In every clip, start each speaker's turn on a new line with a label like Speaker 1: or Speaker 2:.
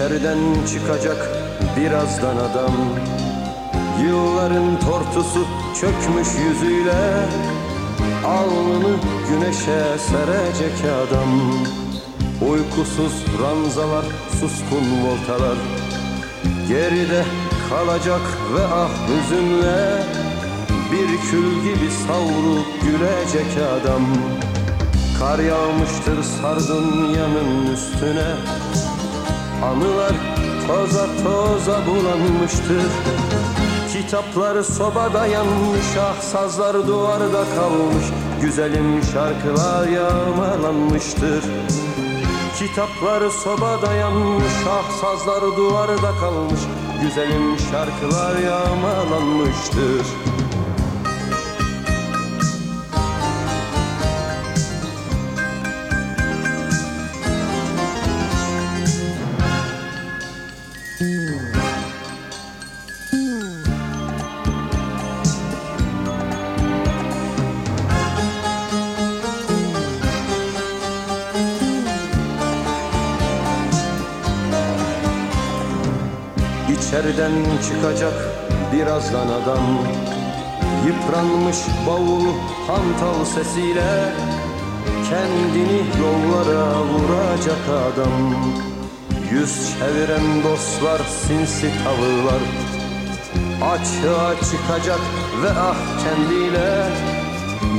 Speaker 1: İçeriden çıkacak birazdan adam. Yılların tortusu çökmüş yüzüyle Alnını güneşe serecek adam. Uykusuz ranzalar, suskun voltalar. Geride kalacak ve ah hüzünle Bir kül gibi savrulup gülecek adam. Kar yağmıştır sardunyanın üstüne Anılar toza toza bulanmıştır Kitaplar sobada yanmış Ah sazlar duvarda kalmış. Güzelim şarkılar yağmalanmıştır. Kitaplar sobada yanmış Ah sazlar duvarda kalmış. Güzelim şarkılar yağmalanmıştır İçeriden çıkacak birazdan adam. Yıpranmış bavulu hantal sesiyle Kendini yollara vuracak adam. Yüz çeviren dostlar sinsi tavırlar. Açığa çıkacak ve ah kendiyle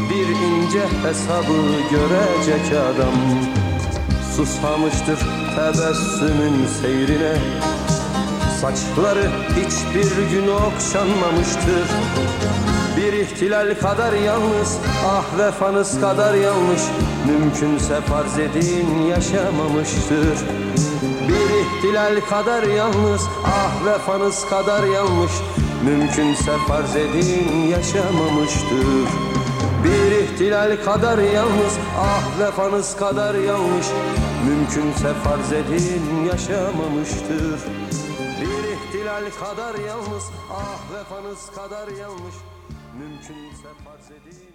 Speaker 1: Bir ince hesabı görecek adam. Susamıştır tebessümün seyrine Saçları hiçbir gün okşanmamıştır. Bir ihtilal kadar yalnız Ah vefanız kadar yanlış. Mümkünse farz edin yaşamamıştır. Bir ihtilal kadar yalnız Ah vefanız kadar yanlış. Mümkünse farz edin yaşamamıştır. Bir ihtilal kadar yalnız Ah vefanız kadar yanlış. Mümkünse farz edin yaşamamıştır ihtilal kadar yalnız Ah vefanız kadar yanlış. Mümkünse farz edin